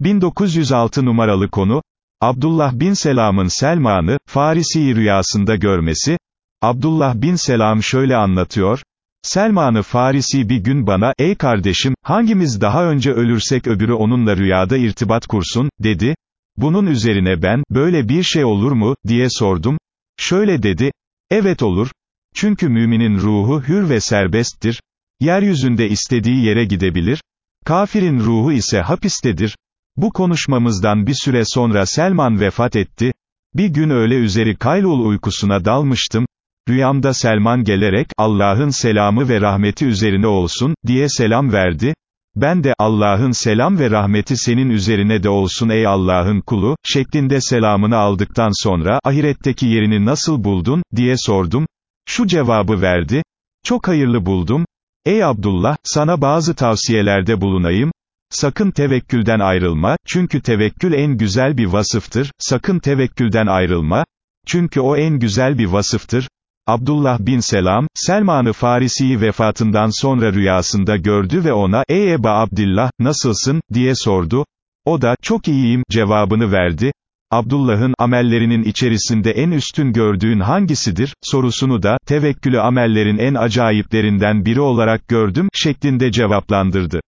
1906 numaralı konu, Abdullah bin Selam'ın Selman'ı, Farisi'yi rüyasında görmesi, Abdullah bin Selam şöyle anlatıyor, Selman'ı Farisi bir gün bana, ey kardeşim, hangimiz daha önce ölürsek öbürü onunla rüyada irtibat kursun, dedi, bunun üzerine ben, böyle bir şey olur mu, diye sordum, şöyle dedi, evet olur, çünkü müminin ruhu hür ve serbesttir, yeryüzünde istediği yere gidebilir, kafirin ruhu ise hapistedir, bu konuşmamızdan bir süre sonra Selman vefat etti. Bir gün öğle üzeri Kaylul uykusuna dalmıştım. Rüyamda Selman gelerek, Allah'ın selamı ve rahmeti üzerine olsun, diye selam verdi. Ben de, Allah'ın selam ve rahmeti senin üzerine de olsun ey Allah'ın kulu, şeklinde selamını aldıktan sonra, ahiretteki yerini nasıl buldun, diye sordum. Şu cevabı verdi, çok hayırlı buldum. Ey Abdullah, sana bazı tavsiyelerde bulunayım, Sakın tevekkülden ayrılma, çünkü tevekkül en güzel bir vasıftır, sakın tevekkülden ayrılma, çünkü o en güzel bir vasıftır. Abdullah bin Selam, Selman-ı Farisi'yi vefatından sonra rüyasında gördü ve ona, ey Eba Abdillah, nasılsın, diye sordu. O da, çok iyiyim, cevabını verdi. Abdullah'ın amellerinin içerisinde en üstün gördüğün hangisidir, sorusunu da, tevekkülü amellerin en acayiplerinden biri olarak gördüm, şeklinde cevaplandırdı.